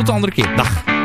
tot de andere keer. Dag.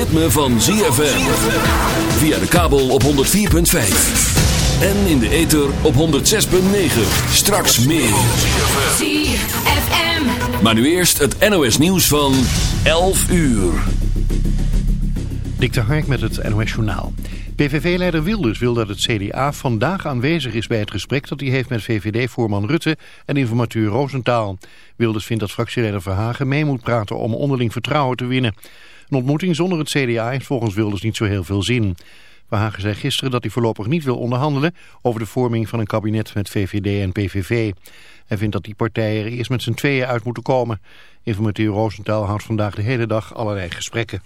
Ritme van ZFM. Via de kabel op 104.5. En in de ether op 106.9. Straks meer. ZFM. Maar nu eerst het NOS nieuws van 11 uur. Dik de Hark met het NOS journaal. PVV-leider Wilders wil dat het CDA vandaag aanwezig is bij het gesprek dat hij heeft met VVD-voorman Rutte en informateur Roosentaal. Wilders vindt dat fractieleider Verhagen mee moet praten om onderling vertrouwen te winnen. Een ontmoeting zonder het CDA heeft volgens Wilders niet zo heel veel zin. Verhagen zei gisteren dat hij voorlopig niet wil onderhandelen over de vorming van een kabinet met VVD en PVV. Hij vindt dat die partijen er eerst met z'n tweeën uit moeten komen. Informateur Roosentaal houdt vandaag de hele dag allerlei gesprekken.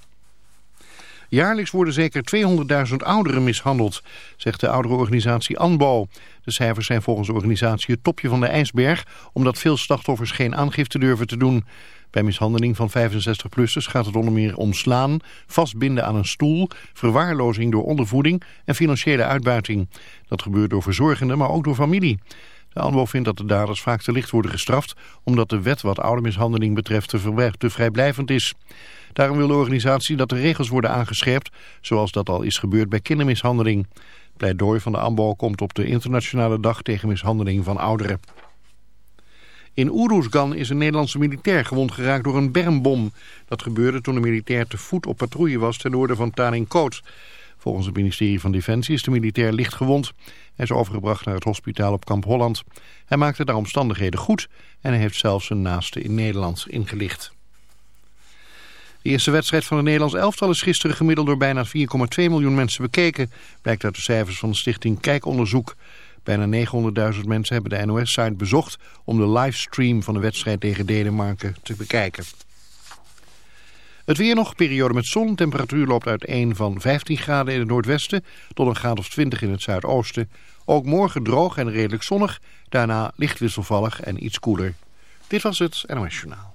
Jaarlijks worden zeker 200.000 ouderen mishandeld, zegt de ouderenorganisatie ANBO. De cijfers zijn volgens de organisatie het topje van de ijsberg, omdat veel slachtoffers geen aangifte durven te doen. Bij mishandeling van 65-plussers gaat het onder meer om slaan, vastbinden aan een stoel, verwaarlozing door ondervoeding en financiële uitbuiting. Dat gebeurt door verzorgenden, maar ook door familie. De ANBO vindt dat de daders vaak te licht worden gestraft, omdat de wet wat oudermishandeling betreft te, te vrijblijvend is. Daarom wil de organisatie dat de regels worden aangescherpt, zoals dat al is gebeurd bij kindermishandeling. Pleidooi van de ANBO komt op de internationale dag tegen mishandeling van ouderen. In Oeroesgan is een Nederlandse militair gewond geraakt door een bermbom. Dat gebeurde toen de militair te voet op patrouille was ten noorden van Taninkot. Volgens het ministerie van Defensie is de militair licht gewond. Hij is overgebracht naar het hospitaal op Kamp Holland. Hij maakte daar omstandigheden goed en hij heeft zelfs zijn naaste in Nederland ingelicht. De eerste wedstrijd van het Nederlands elftal is gisteren gemiddeld door bijna 4,2 miljoen mensen bekeken. Blijkt uit de cijfers van de stichting Kijkonderzoek. Bijna 900.000 mensen hebben de NOS-site bezocht om de livestream van de wedstrijd tegen Denemarken te bekijken. Het weer nog, periode met zon. Temperatuur loopt uit 1 van 15 graden in het noordwesten tot een graad of 20 in het zuidoosten. Ook morgen droog en redelijk zonnig. Daarna licht wisselvallig en iets koeler. Dit was het NOS Journaal.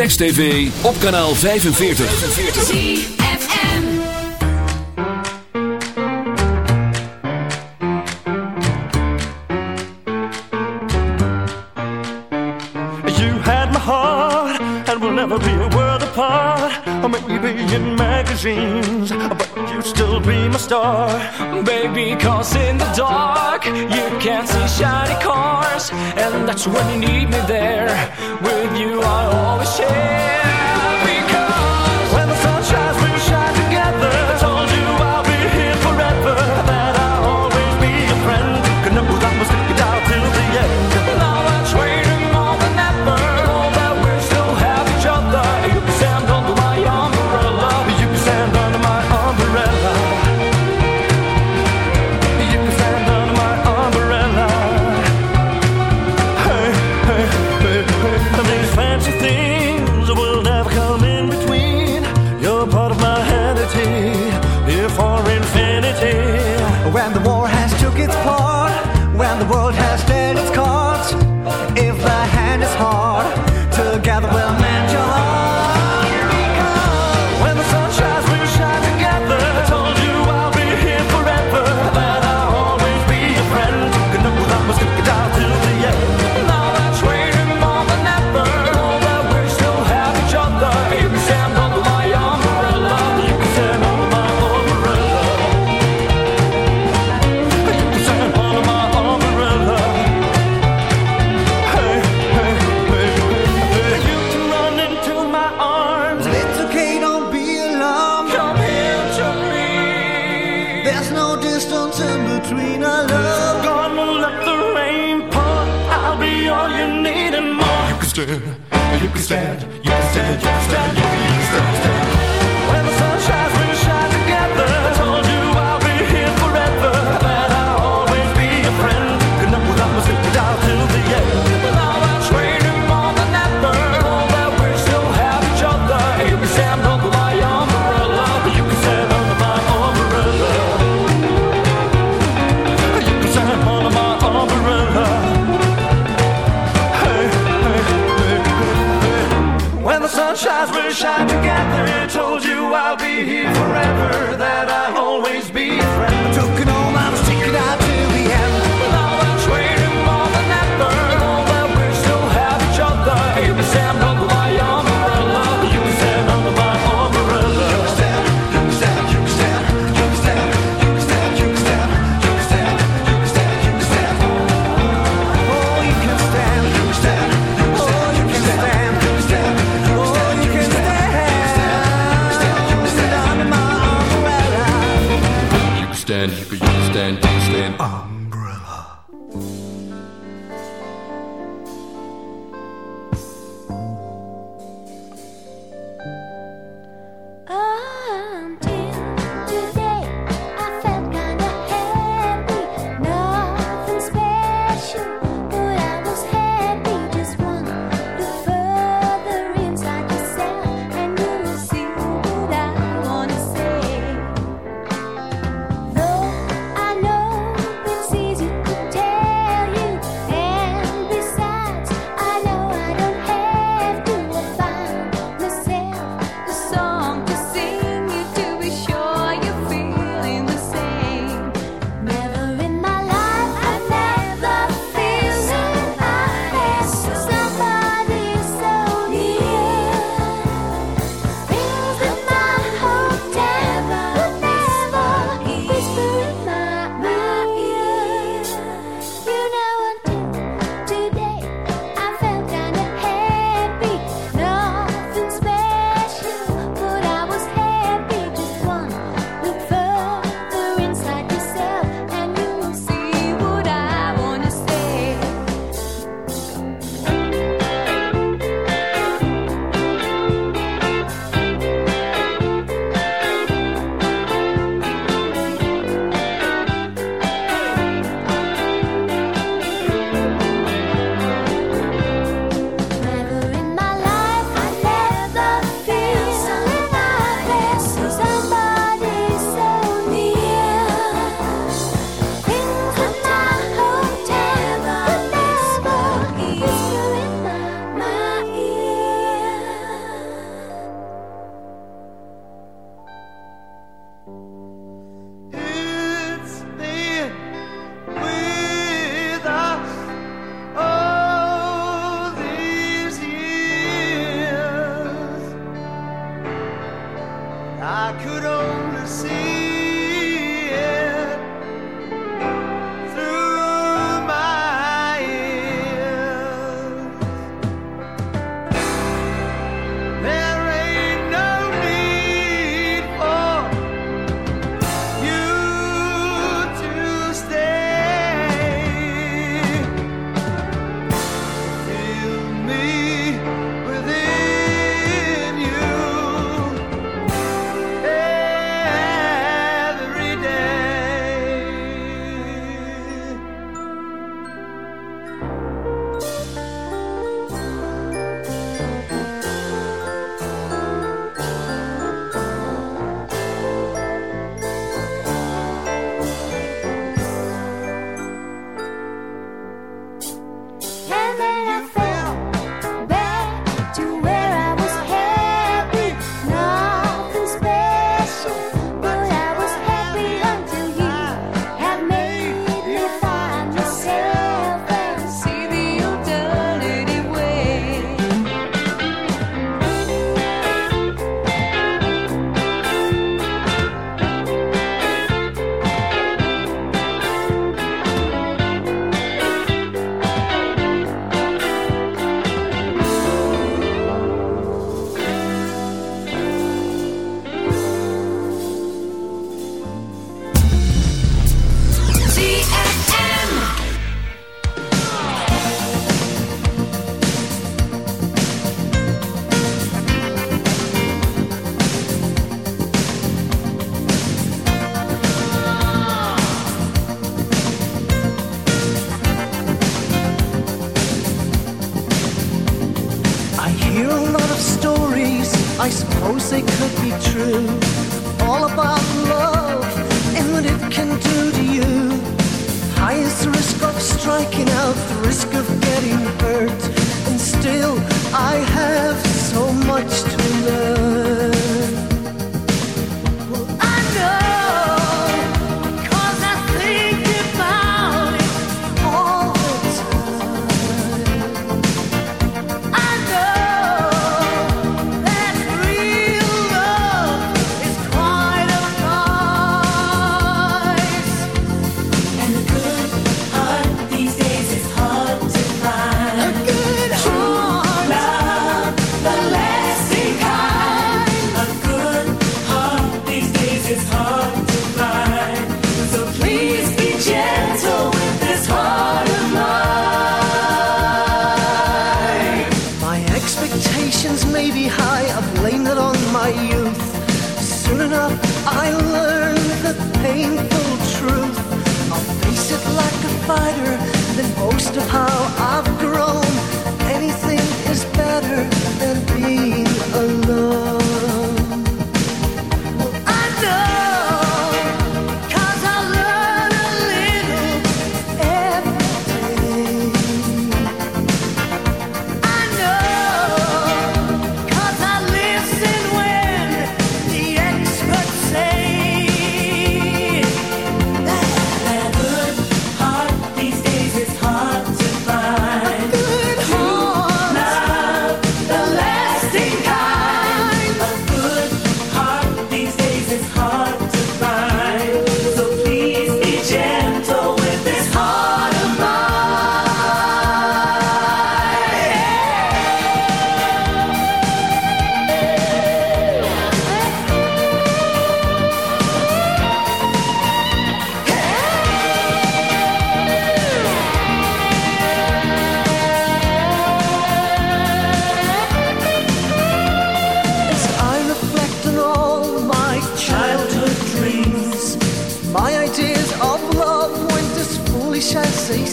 Text TV, op kanaal 45. ZFM You had my heart And we'll never be a world apart. Or maybe in magazines star, baby, cause in the dark you can't see shiny cars, and that's when you need me there. With you, I always share. all you need and more. You can stand, you can stand, you can stand, you can stand, you can stand. You can stand.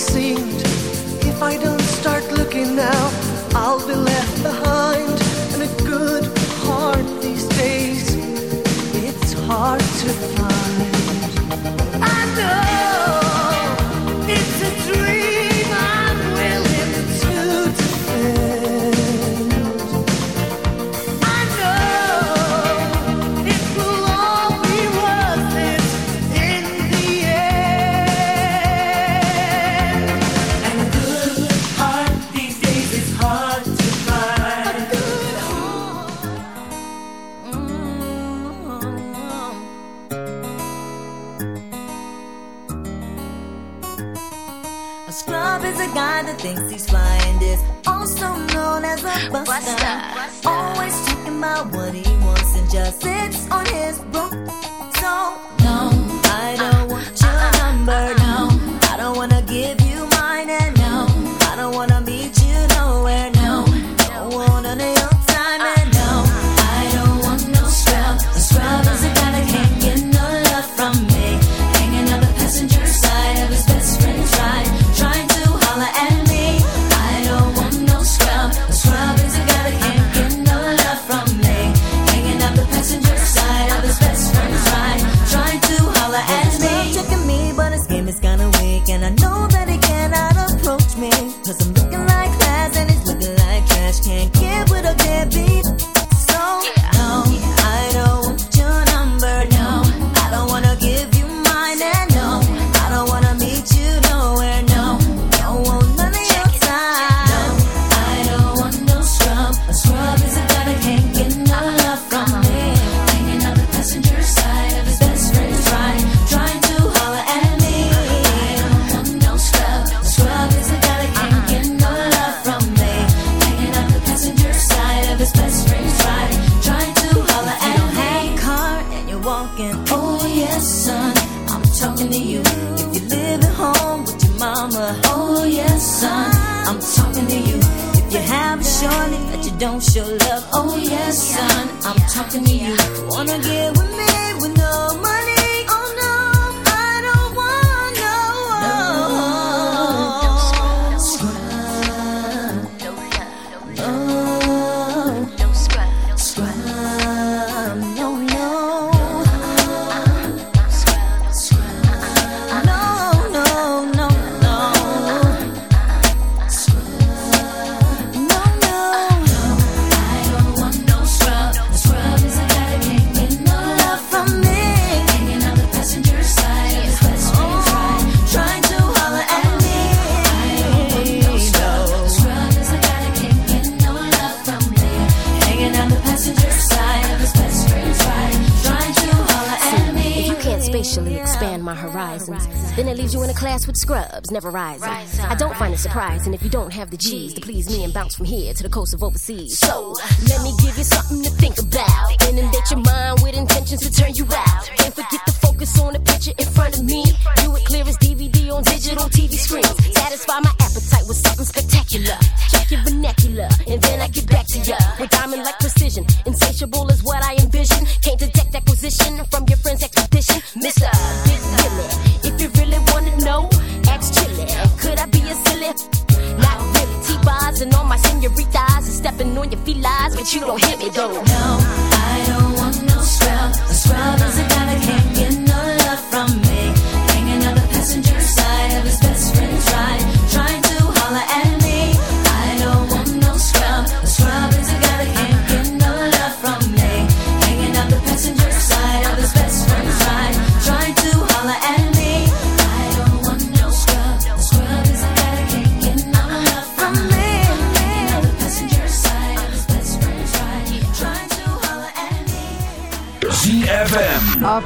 Seemed. never rising. rise up, I don't rise find it surprising if you don't have the G's to please me and bounce from here to the coast of overseas. So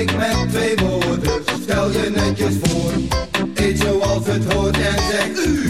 Ik met twee woorden, stel je netjes voor. Eet zoals het hoort en zeg u.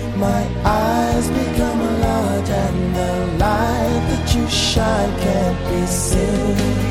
my eyes become a lot, and the light that you shine can't be seen.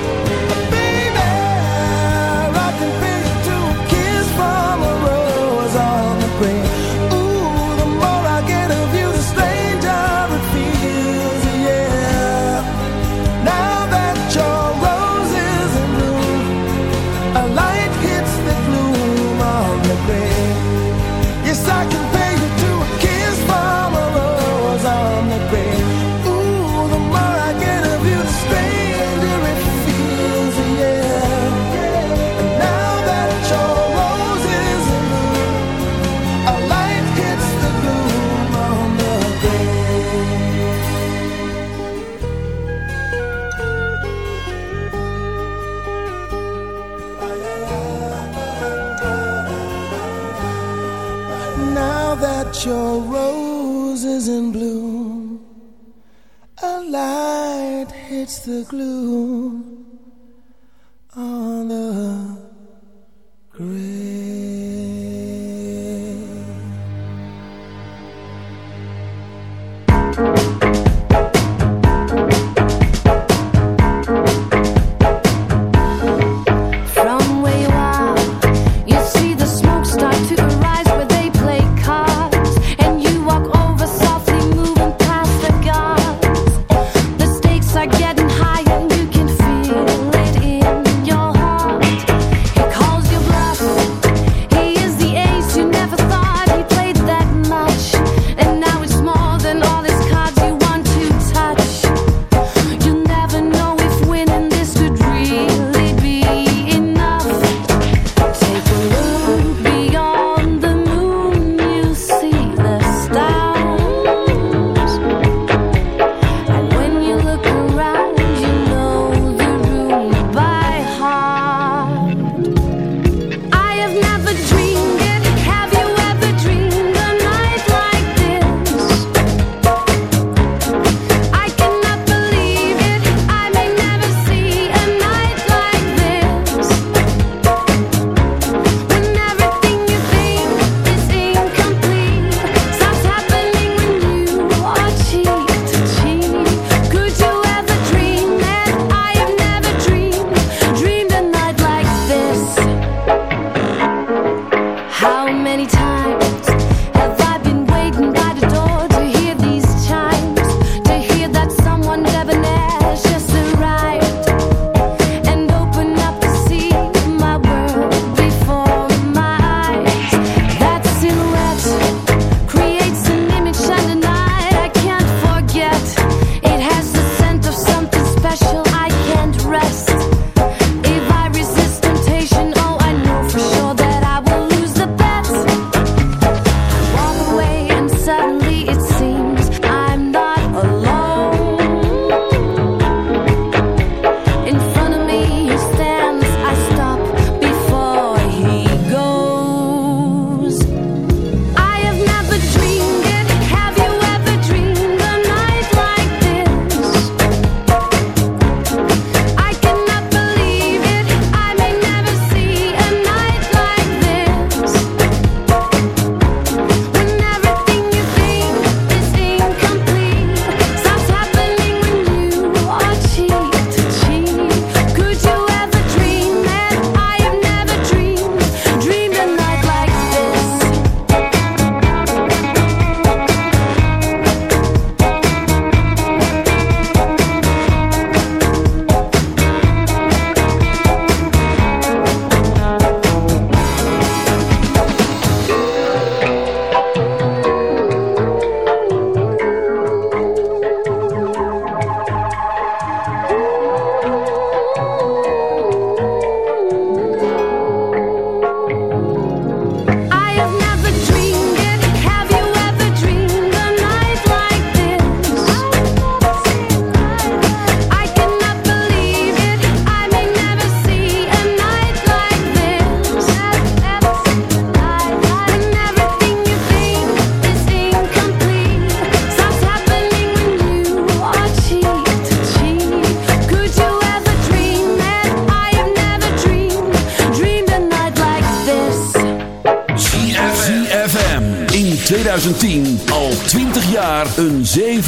the glue.